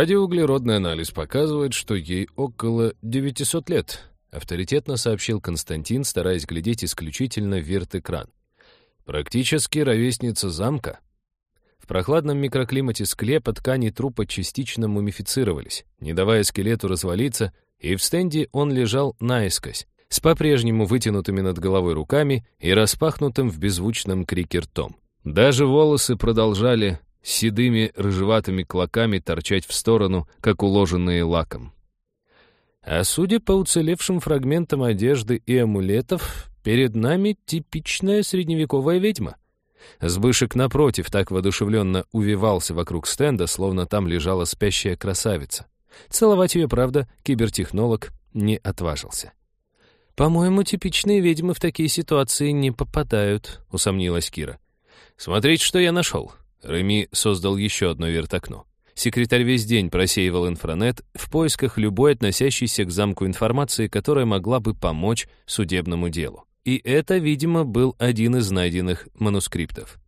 Радиоуглеродный анализ показывает, что ей около 900 лет, авторитетно сообщил Константин, стараясь глядеть исключительно в верт-экран. Практически ровесница замка. В прохладном микроклимате склепа ткани трупа частично мумифицировались, не давая скелету развалиться, и в стенде он лежал наискось, с по-прежнему вытянутыми над головой руками и распахнутым в беззвучном крике ртом. Даже волосы продолжали седыми рыжеватыми клоками торчать в сторону, как уложенные лаком. А судя по уцелевшим фрагментам одежды и амулетов, перед нами типичная средневековая ведьма. Сбышек, напротив, так воодушевленно увивался вокруг стенда, словно там лежала спящая красавица. Целовать ее, правда, кибертехнолог не отважился. «По-моему, типичные ведьмы в такие ситуации не попадают», — усомнилась Кира. «Смотрите, что я нашел», Реми создал еще одно вертокно. Секретарь весь день просеивал инфранет в поисках любой относящейся к замку информации, которая могла бы помочь судебному делу. И это, видимо, был один из найденных манускриптов.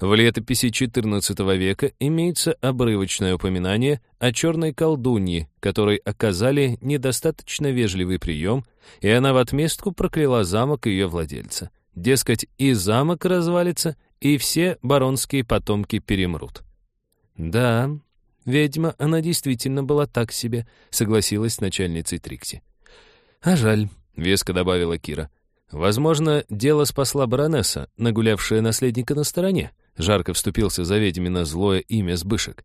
В летописи XIV века имеется обрывочное упоминание о черной колдунье, которой оказали недостаточно вежливый прием, и она в отместку прокляла замок ее владельца. Дескать, и замок развалится, и все баронские потомки перемрут. «Да, ведьма, она действительно была так себе», — согласилась с начальницей Трикси. «А жаль», — веско добавила Кира. «Возможно, дело спасла баронесса, нагулявшая наследника на стороне», — жарко вступился за ведьмина злое имя Сбышек.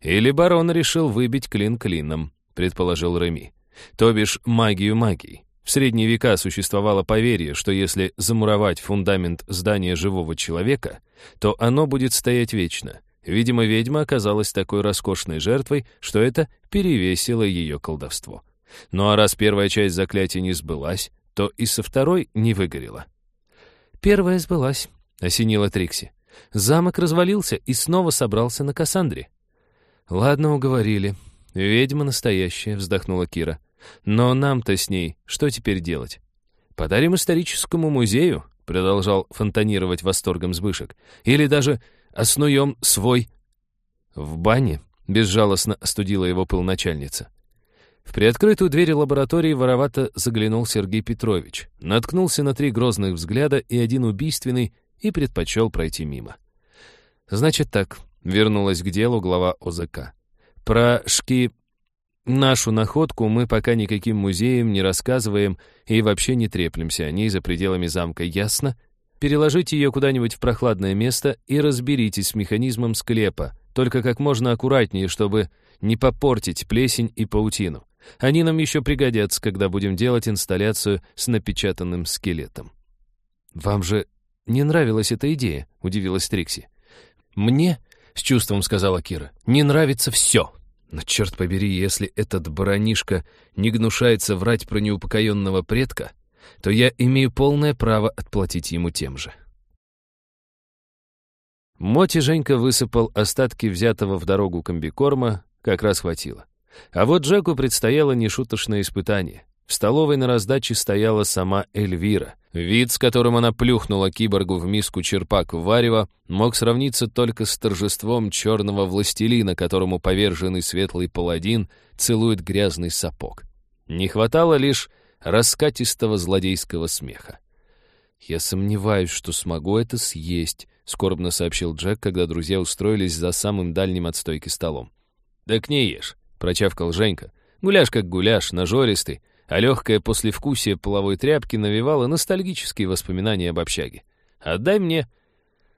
«Или барон решил выбить клин клином», — предположил Реми. «То бишь магию магией. В средние века существовало поверье, что если замуровать фундамент здания живого человека, то оно будет стоять вечно. Видимо, ведьма оказалась такой роскошной жертвой, что это перевесило ее колдовство. Ну а раз первая часть заклятия не сбылась, то и со второй не выгорела. «Первая сбылась», — осенила Трикси. Замок развалился и снова собрался на Кассандре. «Ладно, уговорили. Ведьма настоящая», — вздохнула Кира. Но нам-то с ней что теперь делать? Подарим историческому музею, продолжал фонтанировать восторгом Збышек, или даже основем свой... В бане безжалостно остудила его пыл начальница. В приоткрытую дверь лаборатории воровато заглянул Сергей Петрович, наткнулся на три грозных взгляда и один убийственный и предпочел пройти мимо. «Значит так», — вернулась к делу глава ОЗК. «Про шки Нашу находку мы пока никаким музеям не рассказываем и вообще не треплемся о ней за пределами замка, ясно? Переложите ее куда-нибудь в прохладное место и разберитесь с механизмом склепа, только как можно аккуратнее, чтобы не попортить плесень и паутину. Они нам еще пригодятся, когда будем делать инсталляцию с напечатанным скелетом. «Вам же не нравилась эта идея?» — удивилась Трикси. «Мне?» — с чувством сказала Кира. «Не нравится все!» Но черт побери, если этот баранишка не гнушается врать про неупокоенного предка, то я имею полное право отплатить ему тем же. Моти Женька высыпал остатки взятого в дорогу комбикорма, как раз хватило. А вот Джеку предстояло нешуточное испытание. В столовой на раздаче стояла сама Эльвира. Вид, с которым она плюхнула киборгу в миску черпак варева, мог сравниться только с торжеством черного властелина, которому поверженный светлый паладин целует грязный сапог. Не хватало лишь раскатистого злодейского смеха. «Я сомневаюсь, что смогу это съесть», — скорбно сообщил Джек, когда друзья устроились за самым дальним от стойки столом. «Да к ней ешь», — прочавкал Женька. «Гуляш как гуляш, нажористый, а легкое послевкусие половой тряпки навевало ностальгические воспоминания об общаге. «Отдай мне!»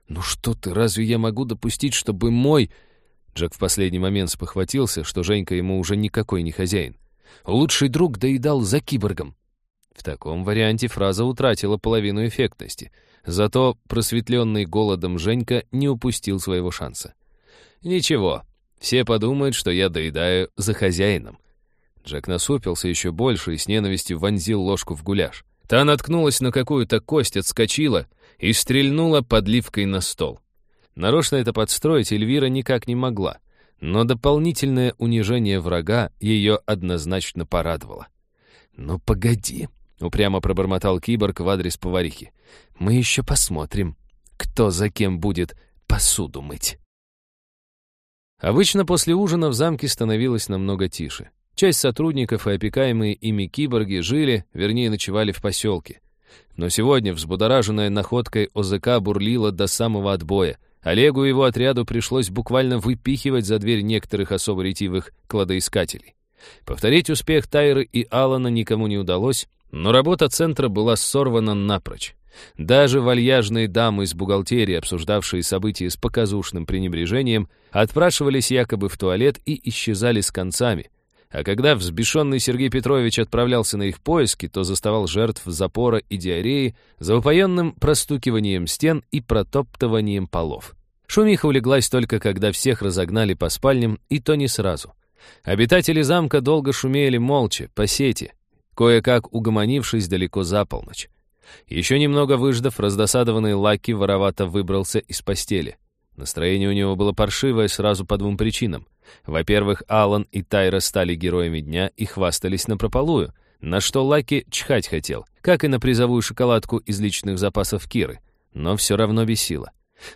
«Ну что ты, разве я могу допустить, чтобы мой...» Джек в последний момент спохватился, что Женька ему уже никакой не хозяин. «Лучший друг доедал за киборгом». В таком варианте фраза утратила половину эффектности. Зато просветленный голодом Женька не упустил своего шанса. «Ничего, все подумают, что я доедаю за хозяином. Джек насупился еще больше и с ненавистью вонзил ложку в гуляш. Та наткнулась на какую-то кость, отскочила и стрельнула подливкой на стол. Нарочно это подстроить Эльвира никак не могла, но дополнительное унижение врага ее однозначно порадовало. «Ну, погоди», — упрямо пробормотал киборг в адрес поварихи. «Мы еще посмотрим, кто за кем будет посуду мыть». Обычно после ужина в замке становилось намного тише. Часть сотрудников и опекаемые ими киборги жили, вернее, ночевали в поселке. Но сегодня взбудораженная находкой ОЗК бурлила до самого отбоя. Олегу и его отряду пришлось буквально выпихивать за дверь некоторых особо ретивых кладоискателей. Повторить успех Тайры и Алана никому не удалось, но работа центра была сорвана напрочь. Даже вальяжные дамы из бухгалтерии, обсуждавшие события с показушным пренебрежением, отпрашивались якобы в туалет и исчезали с концами. А когда взбешенный Сергей Петрович отправлялся на их поиски, то заставал жертв запора и диареи за упоенным простукиванием стен и протоптыванием полов. Шумиха улеглась только когда всех разогнали по спальням, и то не сразу. Обитатели замка долго шумели молча, по сети, кое-как угомонившись далеко за полночь. Еще немного выждав, раздосадованный Лаки воровато выбрался из постели. Настроение у него было паршивое сразу по двум причинам. Во-первых, Алан и Тайра стали героями дня и хвастались напропалую, на что Лаки чхать хотел, как и на призовую шоколадку из личных запасов Киры, но все равно бесило.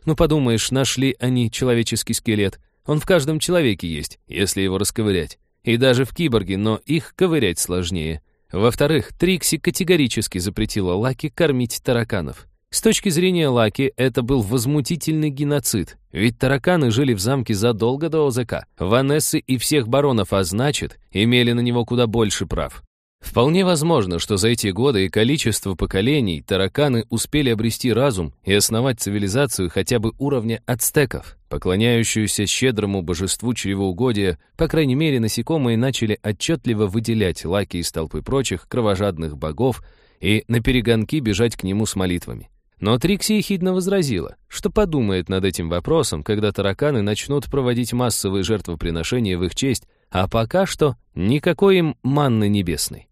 Ну подумаешь, нашли они человеческий скелет. Он в каждом человеке есть, если его расковырять. И даже в киборге, но их ковырять сложнее. Во-вторых, Трикси категорически запретила Лаки кормить тараканов. С точки зрения Лаки, это был возмутительный геноцид, ведь тараканы жили в замке задолго до ОЗК, Ванессы и всех баронов, а значит, имели на него куда больше прав. Вполне возможно, что за эти годы и количество поколений тараканы успели обрести разум и основать цивилизацию хотя бы уровня ацтеков, поклоняющуюся щедрому божеству чревоугодия, по крайней мере, насекомые начали отчетливо выделять Лаки из толпы прочих кровожадных богов и на перегонки бежать к нему с молитвами. Но Трикси ехидно возразила, что подумает над этим вопросом, когда тараканы начнут проводить массовые жертвоприношения в их честь, а пока что никакой им манны небесной.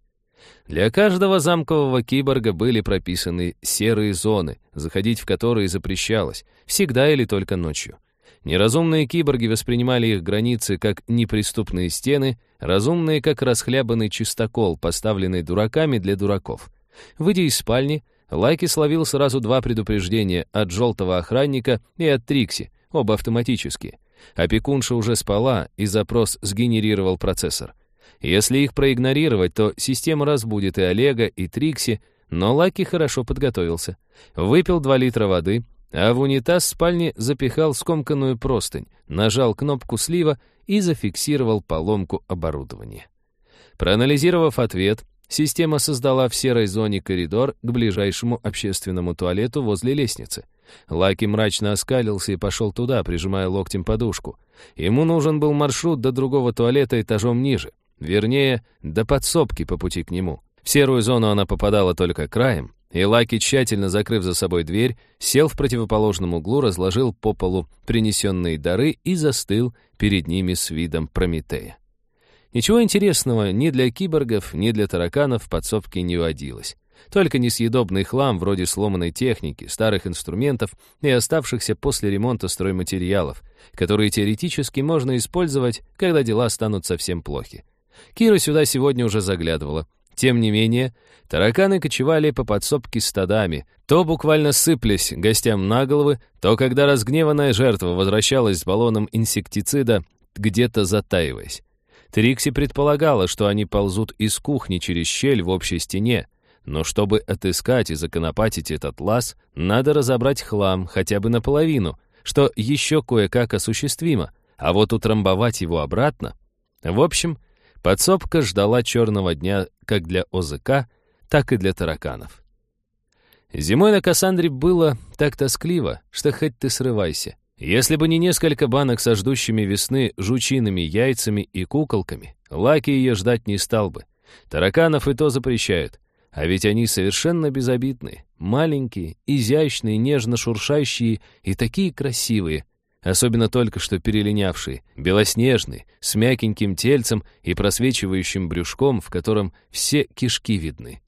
Для каждого замкового киборга были прописаны серые зоны, заходить в которые запрещалось, всегда или только ночью. Неразумные киборги воспринимали их границы как неприступные стены, разумные как расхлябанный чистокол, поставленный дураками для дураков. Выйдя из спальни, Лайки словил сразу два предупреждения от желтого охранника и от Трикси, оба автоматические. Опекунша уже спала, и запрос сгенерировал процессор. Если их проигнорировать, то система разбудит и Олега, и Трикси, но Лаки хорошо подготовился. Выпил 2 литра воды, а в унитаз спальни запихал скомканную простынь, нажал кнопку слива и зафиксировал поломку оборудования. Проанализировав ответ, система создала в серой зоне коридор к ближайшему общественному туалету возле лестницы. Лаки мрачно оскалился и пошел туда, прижимая локтем подушку. Ему нужен был маршрут до другого туалета этажом ниже. Вернее, до подсобки по пути к нему. В серую зону она попадала только краем, и Лаки, тщательно закрыв за собой дверь, сел в противоположном углу, разложил по полу принесенные дары и застыл перед ними с видом Прометея. Ничего интересного ни для киборгов, ни для тараканов в подсобке не водилось. Только несъедобный хлам вроде сломанной техники, старых инструментов и оставшихся после ремонта стройматериалов, которые теоретически можно использовать, когда дела станут совсем плохи. Кира сюда сегодня уже заглядывала. Тем не менее, тараканы кочевали по подсобке стадами, то буквально сыплясь гостям на головы, то когда разгневанная жертва возвращалась с баллоном инсектицида, где-то затаиваясь. Трикси предполагала, что они ползут из кухни через щель в общей стене, но чтобы отыскать и законопатить этот лаз, надо разобрать хлам хотя бы наполовину, что еще кое-как осуществимо, а вот утрамбовать его обратно... В общем, Подсобка ждала черного дня как для ОЗК, так и для тараканов. Зимой на Кассандре было так тоскливо, что хоть ты срывайся. Если бы не несколько банок со ждущими весны жучиными яйцами и куколками, Лаки ее ждать не стал бы. Тараканов и то запрещают. А ведь они совершенно безобидные, маленькие, изящные, нежно шуршащие и такие красивые — особенно только что перелинявший, белоснежный, с мягеньким тельцем и просвечивающим брюшком, в котором все кишки видны.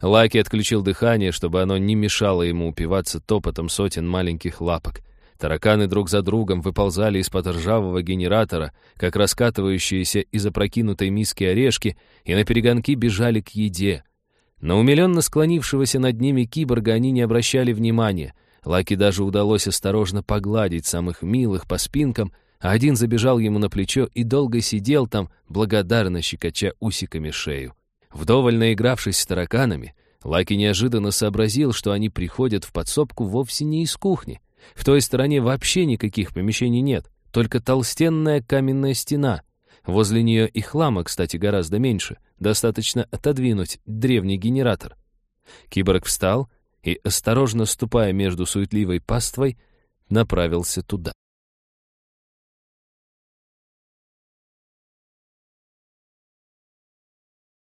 Лаки отключил дыхание, чтобы оно не мешало ему упиваться топотом сотен маленьких лапок. Тараканы друг за другом выползали из-под ржавого генератора, как раскатывающиеся из опрокинутой миски орешки, и на перегонки бежали к еде. На умиленно склонившегося над ними киборга они не обращали внимания — Лаки даже удалось осторожно погладить самых милых по спинкам, а один забежал ему на плечо и долго сидел там, благодарно щекоча усиками шею. Вдоволь наигравшись с тараканами, Лаки неожиданно сообразил, что они приходят в подсобку вовсе не из кухни. В той стороне вообще никаких помещений нет, только толстенная каменная стена. Возле нее и хлама, кстати, гораздо меньше. Достаточно отодвинуть древний генератор. Киборг встал и, осторожно ступая между суетливой паствой, направился туда.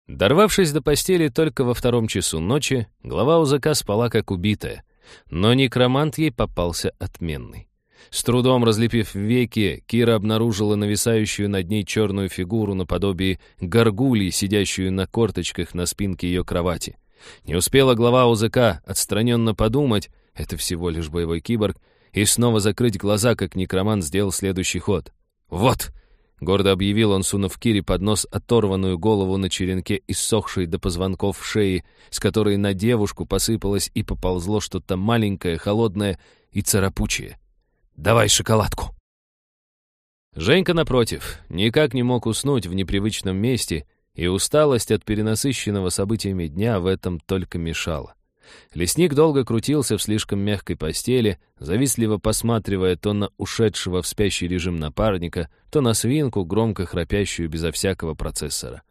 Дорвавшись до постели только во втором часу ночи, глава УЗК спала как убитая, но некромант ей попался отменный. С трудом разлепив веки, Кира обнаружила нависающую над ней черную фигуру наподобие горгульи, сидящую на корточках на спинке ее кровати. Не успела глава УЗК отстраненно подумать, это всего лишь боевой киборг, и снова закрыть глаза, как некромант сделал следующий ход. «Вот!» Гордо объявил он, сунув Кире под нос оторванную голову на черенке, иссохшей до позвонков в шее, с которой на девушку посыпалось и поползло что-то маленькое, холодное и царапучее. «Давай шоколадку!» Женька, напротив, никак не мог уснуть в непривычном месте, и усталость от перенасыщенного событиями дня в этом только мешала. Лесник долго крутился в слишком мягкой постели, завистливо посматривая то на ушедшего в спящий режим напарника, то на свинку, громко храпящую безо всякого процессора.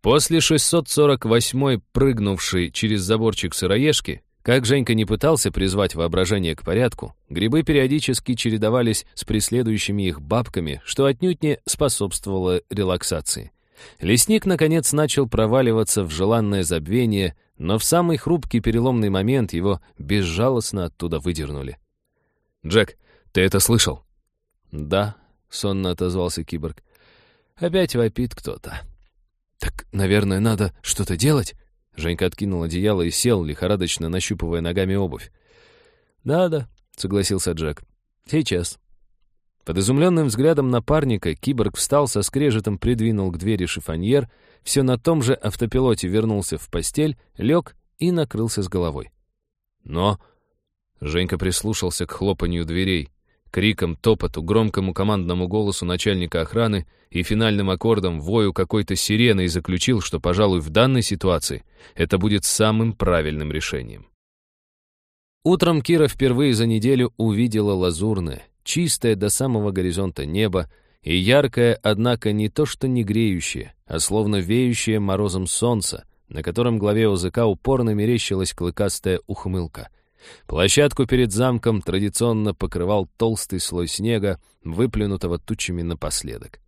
После 648-й прыгнувшей через заборчик сыроежки, как Женька не пытался призвать воображение к порядку, грибы периодически чередовались с преследующими их бабками, что отнюдь не способствовало релаксации. Лесник, наконец, начал проваливаться в желанное забвение, но в самый хрупкий переломный момент его безжалостно оттуда выдернули. «Джек, ты это слышал?» «Да», — сонно отозвался киборг. «Опять вопит кто-то». «Так, наверное, надо что-то делать?» Женька откинул одеяло и сел, лихорадочно нащупывая ногами обувь. «Надо», — согласился Джек. «Сейчас». Под изумленным взглядом напарника киборг встал со скрежетом, придвинул к двери шифоньер, все на том же автопилоте вернулся в постель, лег и накрылся с головой. Но Женька прислушался к хлопанью дверей, крикам, топоту, громкому командному голосу начальника охраны и финальным аккордом вою какой-то сирены и заключил, что, пожалуй, в данной ситуации это будет самым правильным решением. Утром Кира впервые за неделю увидела лазурное, чистое до самого горизонта небо и яркое, однако не то что не греющее, а словно веющее морозом солнце, на котором главе ОЗК упорно мерещилась клыкастая ухмылка. Площадку перед замком традиционно покрывал толстый слой снега, выплюнутого тучами напоследок.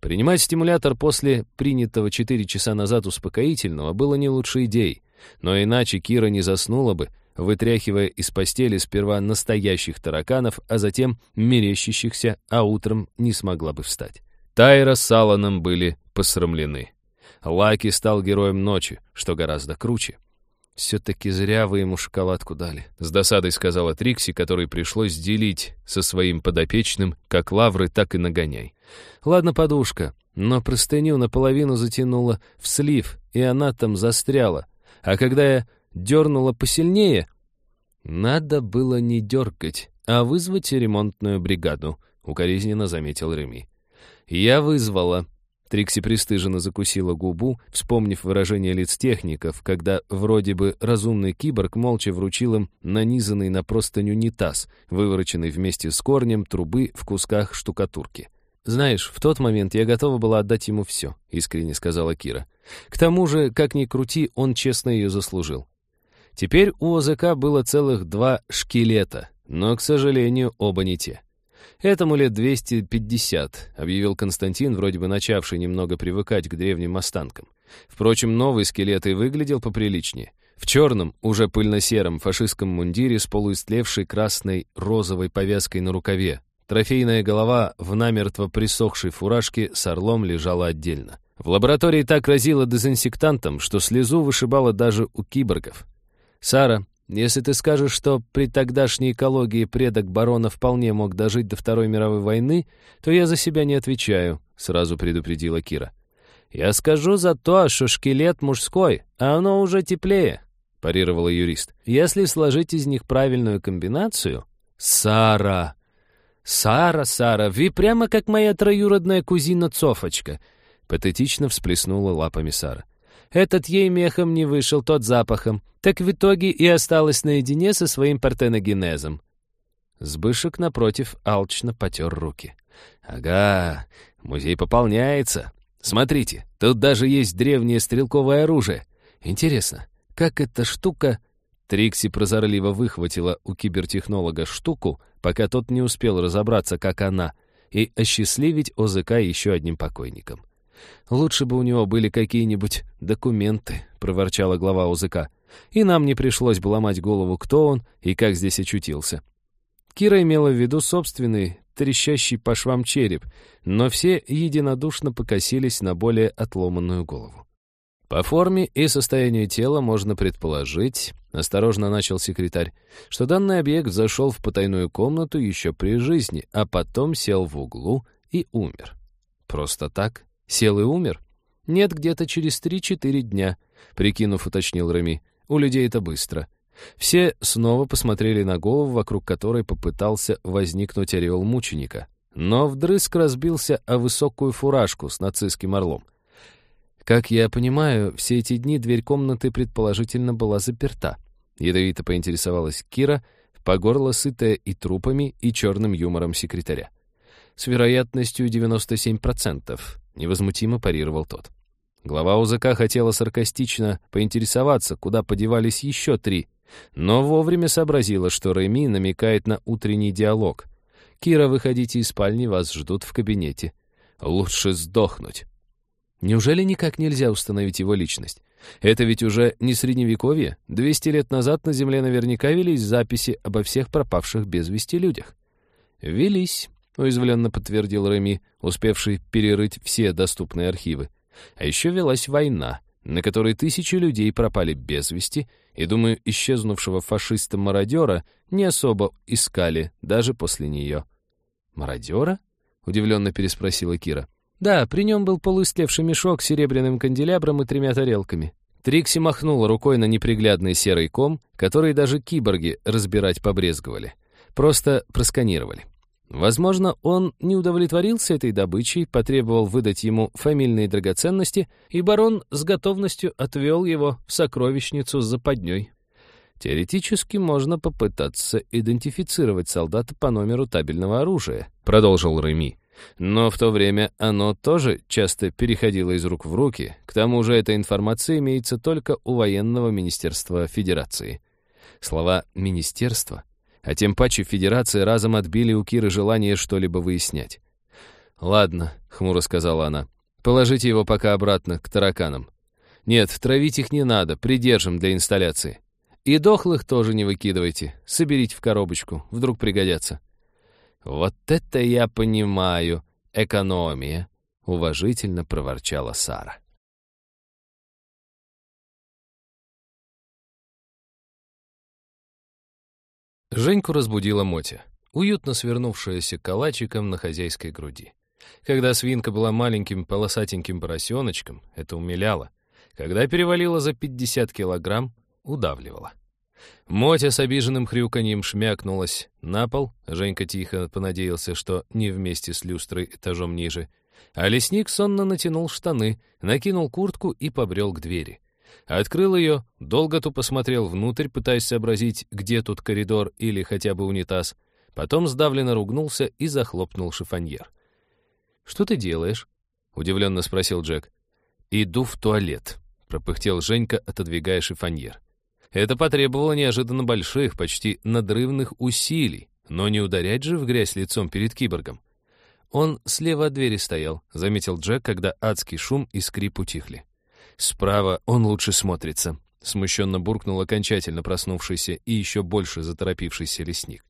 Принимать стимулятор после принятого четыре часа назад успокоительного было не лучшей идеей, но иначе Кира не заснула бы, вытряхивая из постели сперва настоящих тараканов, а затем мерещащихся, а утром не смогла бы встать. Тайра с Алланом были посрамлены. Лаки стал героем ночи, что гораздо круче. «Все-таки зря вы ему шоколадку дали», — с досадой сказала Трикси, которой пришлось делить со своим подопечным как лавры, так и нагоняй. «Ладно, подушка, но простыню наполовину затянула в слив, и она там застряла. А когда я дернула посильнее. Надо было не дергать, а вызвать ремонтную бригаду, укоризненно заметил Реми. Я вызвала. Трикси пристыженно закусила губу, вспомнив выражение лиц техников, когда вроде бы разумный киборг молча вручил им нанизанный на простынь унитаз, вывороченный вместе с корнем трубы в кусках штукатурки. «Знаешь, в тот момент я готова была отдать ему все», — искренне сказала Кира. «К тому же, как ни крути, он честно ее заслужил. Теперь у ОЗК было целых два шкелета, но, к сожалению, оба не те. «Этому лет 250», — объявил Константин, вроде бы начавший немного привыкать к древним останкам. Впрочем, новый скелет и выглядел поприличнее. В черном, уже пыльно-сером фашистском мундире с полуистлевшей красной розовой повязкой на рукаве. Трофейная голова в намертво присохшей фуражке с орлом лежала отдельно. В лаборатории так разило дезинсектантом, что слезу вышибало даже у киборгов. «Сара, если ты скажешь, что при тогдашней экологии предок барона вполне мог дожить до Второй мировой войны, то я за себя не отвечаю», — сразу предупредила Кира. «Я скажу за то, что шкелет мужской, а оно уже теплее», — парировала юрист. «Если сложить из них правильную комбинацию...» «Сара!» «Сара, Сара, вы прямо как моя троюродная кузина Цофочка!» Патетично всплеснула лапами Сара. «Этот ей мехом не вышел, тот запахом. Так в итоге и осталась наедине со своим партеногенезом». Сбышек, напротив, алчно потер руки. «Ага, музей пополняется. Смотрите, тут даже есть древнее стрелковое оружие. Интересно, как эта штука...» Трикси прозорливо выхватила у кибертехнолога штуку, пока тот не успел разобраться, как она, и осчастливить ОЗК еще одним покойником. «Лучше бы у него были какие-нибудь документы», — проворчала глава ОЗК. «И нам не пришлось бы ломать голову, кто он и как здесь очутился». Кира имела в виду собственный, трещащий по швам череп, но все единодушно покосились на более отломанную голову. По форме и состоянию тела можно предположить, осторожно начал секретарь, что данный объект зашел в потайную комнату еще при жизни, а потом сел в углу и умер. Просто так? Сел и умер? Нет, где-то через три-четыре дня, прикинув, уточнил Реми. У людей это быстро. Все снова посмотрели на голову, вокруг которой попытался возникнуть ореол мученика. Но вдрызг разбился о высокую фуражку с нацистским орлом. Как я понимаю, все эти дни дверь комнаты предположительно была заперта. Ядовито поинтересовалась Кира, по горло сытая и трупами, и черным юмором секретаря. С вероятностью 97%, невозмутимо парировал тот. Глава УЗК хотела саркастично поинтересоваться, куда подевались еще три, но вовремя сообразила, что Реми намекает на утренний диалог. «Кира, выходите из спальни, вас ждут в кабинете. Лучше сдохнуть». Неужели никак нельзя установить его личность? Это ведь уже не средневековье. 200 лет назад на Земле наверняка велись записи обо всех пропавших без вести людях. «Велись», — уязвленно подтвердил Реми, успевший перерыть все доступные архивы. А еще велась война, на которой тысячи людей пропали без вести, и, думаю, исчезнувшего фашиста-мародера не особо искали даже после нее. «Мародера?» — удивленно переспросила Кира. Да, при нем был полуистлевший мешок с серебряным канделябром и тремя тарелками. Трикси махнула рукой на неприглядный серый ком, который даже киборги разбирать побрезговали. Просто просканировали. Возможно, он не удовлетворился этой добычей, потребовал выдать ему фамильные драгоценности, и барон с готовностью отвел его в сокровищницу с западней. Теоретически можно попытаться идентифицировать солдата по номеру табельного оружия, продолжил Реми. Но в то время оно тоже часто переходило из рук в руки, к тому же эта информация имеется только у военного министерства Федерации. Слова «министерство», а тем паче Федерации разом отбили у Киры желание что-либо выяснять. «Ладно», — хмуро сказала она, — «положите его пока обратно, к тараканам. Нет, травить их не надо, придержим для инсталляции. И дохлых тоже не выкидывайте, соберите в коробочку, вдруг пригодятся». «Вот это я понимаю! Экономия!» — уважительно проворчала Сара. Женьку разбудила Мотя, уютно свернувшаяся калачиком на хозяйской груди. Когда свинка была маленьким полосатеньким поросеночком, это умиляло. Когда перевалила за 50 килограмм, удавливала. Мотя с обиженным хрюканьем шмякнулась на пол. Женька тихо понадеялся, что не вместе с люстрой этажом ниже. А лесник сонно натянул штаны, накинул куртку и побрел к двери. Открыл ее, долго тупо смотрел внутрь, пытаясь сообразить, где тут коридор или хотя бы унитаз. Потом сдавленно ругнулся и захлопнул шифоньер. «Что ты делаешь?» — удивленно спросил Джек. «Иду в туалет», — пропыхтел Женька, отодвигая шифоньер. Это потребовало неожиданно больших, почти надрывных усилий, но не ударять же в грязь лицом перед киборгом. Он слева от двери стоял, заметил Джек, когда адский шум и скрип утихли. Справа он лучше смотрится, смущенно буркнул окончательно проснувшийся и еще больше заторопившийся лесник.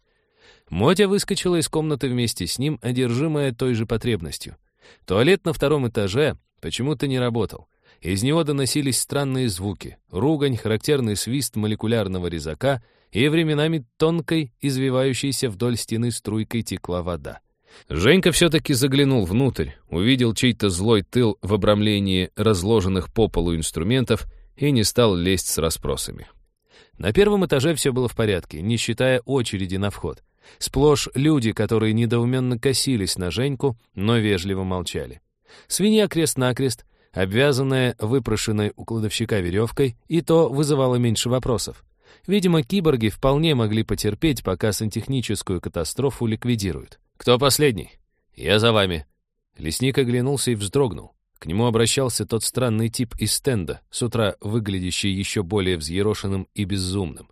Мотя выскочила из комнаты вместе с ним, одержимая той же потребностью. Туалет на втором этаже почему-то не работал. Из него доносились странные звуки, ругань, характерный свист молекулярного резака, и временами тонкой, извивающейся вдоль стены струйкой текла вода. Женька все-таки заглянул внутрь, увидел чей-то злой тыл в обрамлении разложенных по полу инструментов и не стал лезть с расспросами. На первом этаже все было в порядке, не считая очереди на вход. Сплошь люди, которые недоуменно косились на Женьку, но вежливо молчали. Свинья крест-накрест, обвязанная выпрошенной у кладовщика веревкой, и то вызывало меньше вопросов. Видимо, киборги вполне могли потерпеть, пока сантехническую катастрофу ликвидируют. «Кто последний?» «Я за вами». Лесник оглянулся и вздрогнул. К нему обращался тот странный тип из стенда, с утра выглядящий еще более взъерошенным и безумным.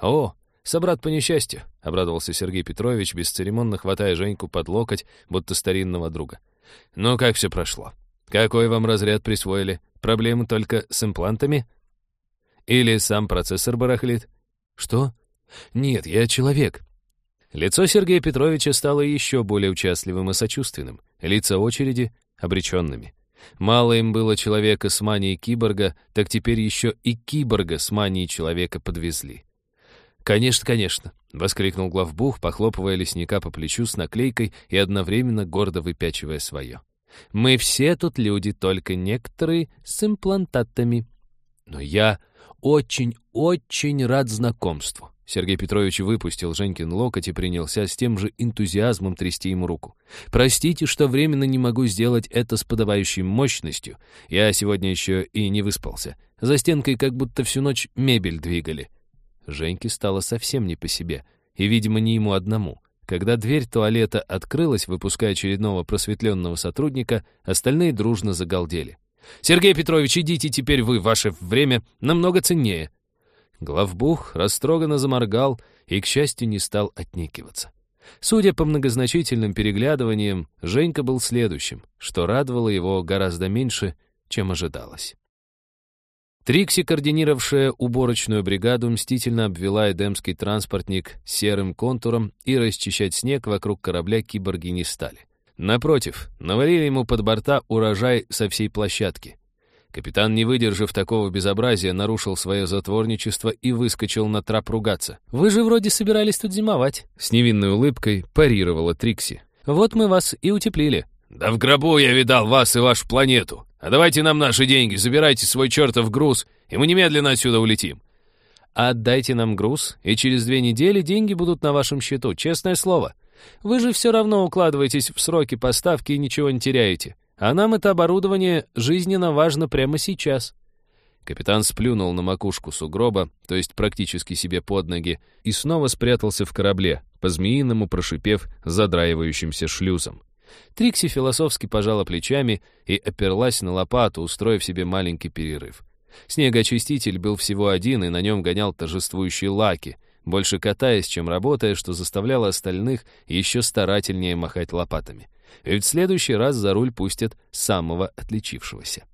«О, собрат по несчастью», — обрадовался Сергей Петрович, бесцеремонно хватая Женьку под локоть, будто старинного друга. «Ну, как все прошло? Какой вам разряд присвоили? Проблемы только с имплантами?» Или сам процессор барахлит? Что? Нет, я человек. Лицо Сергея Петровича стало еще более участливым и сочувственным, лица очереди — обреченными. Мало им было человека с манией киборга, так теперь еще и киборга с манией человека подвезли. «Конечно, конечно», — воскликнул главбух, похлопывая лесника по плечу с наклейкой и одновременно гордо выпячивая свое. «Мы все тут люди, только некоторые с имплантатами. Но я очень-очень рад знакомству». Сергей Петрович выпустил Женькин локоть и принялся с тем же энтузиазмом трясти ему руку. «Простите, что временно не могу сделать это с подавающей мощностью. Я сегодня еще и не выспался. За стенкой как будто всю ночь мебель двигали». Женьке стало совсем не по себе. И, видимо, не ему одному. Когда дверь туалета открылась, выпуская очередного просветленного сотрудника, остальные дружно загалдели. «Сергей Петрович, идите теперь вы, ваше время намного ценнее». Главбух растроганно заморгал и, к счастью, не стал отнекиваться. Судя по многозначительным переглядываниям, Женька был следующим, что радовало его гораздо меньше, чем ожидалось. Трикси, координировавшая уборочную бригаду, мстительно обвела эдемский транспортник серым контуром и расчищать снег вокруг корабля киборги не стали. Напротив, навалили ему под борта урожай со всей площадки. Капитан, не выдержав такого безобразия, нарушил свое затворничество и выскочил на трап ругаться. «Вы же вроде собирались тут зимовать», — с невинной улыбкой парировала Трикси. «Вот мы вас и утеплили». «Да в гробу я видал вас и вашу планету. А давайте нам наши деньги, забирайте свой чертов груз, и мы немедленно отсюда улетим». «Отдайте нам груз, и через две недели деньги будут на вашем счету, честное слово. Вы же все равно укладываетесь в сроки поставки и ничего не теряете. А нам это оборудование жизненно важно прямо сейчас». Капитан сплюнул на макушку сугроба, то есть практически себе под ноги, и снова спрятался в корабле, по-змеиному прошипев задраивающимся шлюзом. Трикси философски пожала плечами и оперлась на лопату, устроив себе маленький перерыв. Снегоочиститель был всего один, и на нем гонял торжествующие лаки — больше катаясь, чем работая, что заставляло остальных еще старательнее махать лопатами. Ведь в следующий раз за руль пустят самого отличившегося.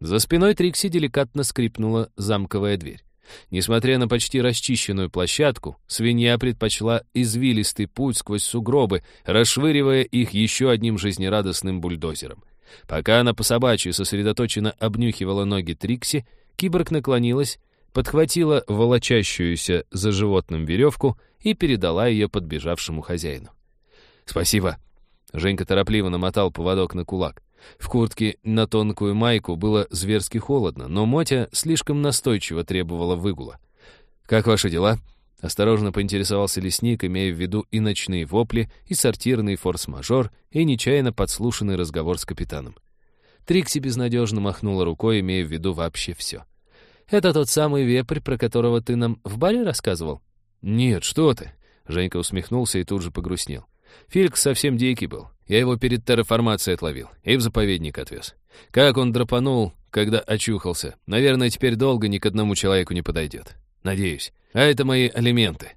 За спиной Трикси деликатно скрипнула замковая дверь. Несмотря на почти расчищенную площадку, свинья предпочла извилистый путь сквозь сугробы, расшвыривая их еще одним жизнерадостным бульдозером. Пока она по собачьи сосредоточенно обнюхивала ноги Трикси, киборг наклонилась подхватила волочащуюся за животным веревку и передала ее подбежавшему хозяину. «Спасибо». Женька торопливо намотал поводок на кулак. В куртке на тонкую майку было зверски холодно, но Мотя слишком настойчиво требовала выгула. «Как ваши дела?» Осторожно поинтересовался лесник, имея в виду и ночные вопли, и сортирный форс-мажор, и нечаянно подслушанный разговор с капитаном. Трикси безнадежно махнула рукой, имея в виду вообще все. Это тот самый вепрь, про которого ты нам в баре рассказывал?» «Нет, что ты!» Женька усмехнулся и тут же погрустнел. Фильк совсем дикий был. Я его перед терраформацией отловил и в заповедник отвез. Как он драпанул, когда очухался. Наверное, теперь долго ни к одному человеку не подойдет. Надеюсь. А это мои алименты.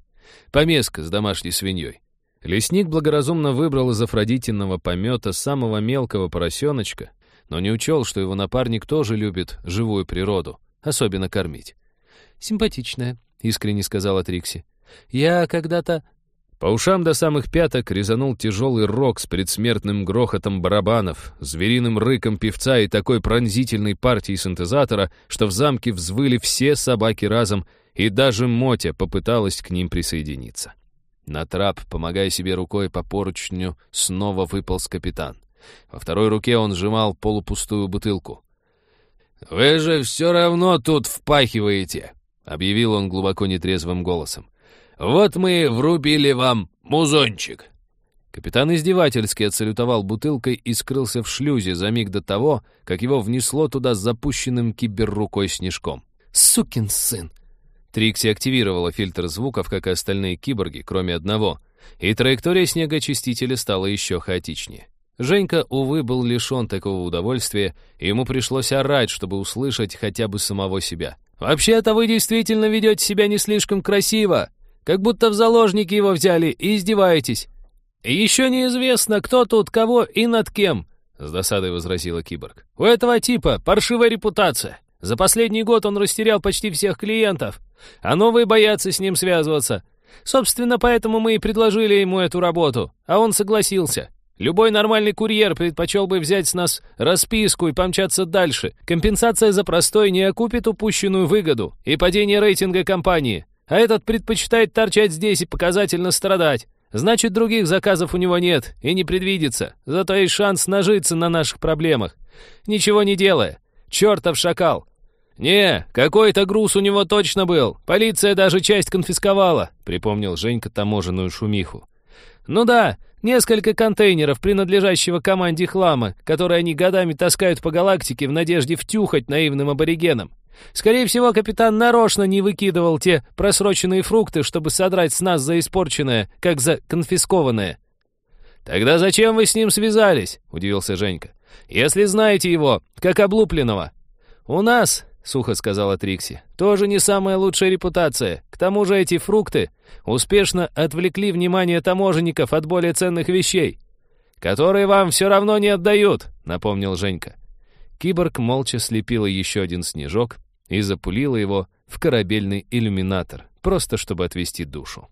Помеска с домашней свиньей. Лесник благоразумно выбрал из Афродитиного помета самого мелкого поросеночка, но не учел, что его напарник тоже любит живую природу, особенно кормить. «Симпатичная», — искренне сказала Трикси. «Я когда-то...» По ушам до самых пяток резанул тяжелый рог с предсмертным грохотом барабанов, звериным рыком певца и такой пронзительной партией синтезатора, что в замке взвыли все собаки разом, и даже Мотя попыталась к ним присоединиться. На трап, помогая себе рукой по поручню, снова выполз капитан. Во второй руке он сжимал полупустую бутылку. «Вы же все равно тут впахиваете», — объявил он глубоко нетрезвым голосом. Вот мы врубили вам музончик». Капитан издевательски отсалютовал бутылкой и скрылся в шлюзе за миг до того, как его внесло туда с запущенным киберрукой снежком. «Сукин сын!» Трикси активировала фильтр звуков, как и остальные киборги, кроме одного, и траектория снегоочистителя стала еще хаотичнее. Женька, увы, был лишен такого удовольствия, и ему пришлось орать, чтобы услышать хотя бы самого себя. «Вообще-то вы действительно ведете себя не слишком красиво, как будто в заложники его взяли и издеваетесь. еще неизвестно, кто тут кого и над кем», — с досадой возразила киборг. «У этого типа паршивая репутация. За последний год он растерял почти всех клиентов, а новые боятся с ним связываться. Собственно, поэтому мы и предложили ему эту работу, а он согласился. Любой нормальный курьер предпочел бы взять с нас расписку и помчаться дальше. Компенсация за простой не окупит упущенную выгоду и падение рейтинга компании. А этот предпочитает торчать здесь и показательно страдать. Значит, других заказов у него нет и не предвидится. Зато есть шанс нажиться на наших проблемах. Ничего не делая. Чертов шакал. «Не, какой-то груз у него точно был. Полиция даже часть конфисковала», — припомнил Женька таможенную шумиху. «Ну да, несколько контейнеров, принадлежащего команде хлама, которые они годами таскают по галактике в надежде втюхать наивным аборигенам. Скорее всего, капитан нарочно не выкидывал те просроченные фрукты, чтобы содрать с нас за испорченное, как за конфискованное». «Тогда зачем вы с ним связались?» — удивился Женька. «Если знаете его, как облупленного». «У нас — сухо сказала Трикси. «Тоже не самая лучшая репутация. К тому же эти фрукты успешно отвлекли внимание таможенников от более ценных вещей, которые вам все равно не отдают», — напомнил Женька. Киборг молча слепила еще один снежок и запулила его в корабельный иллюминатор, просто чтобы отвести душу.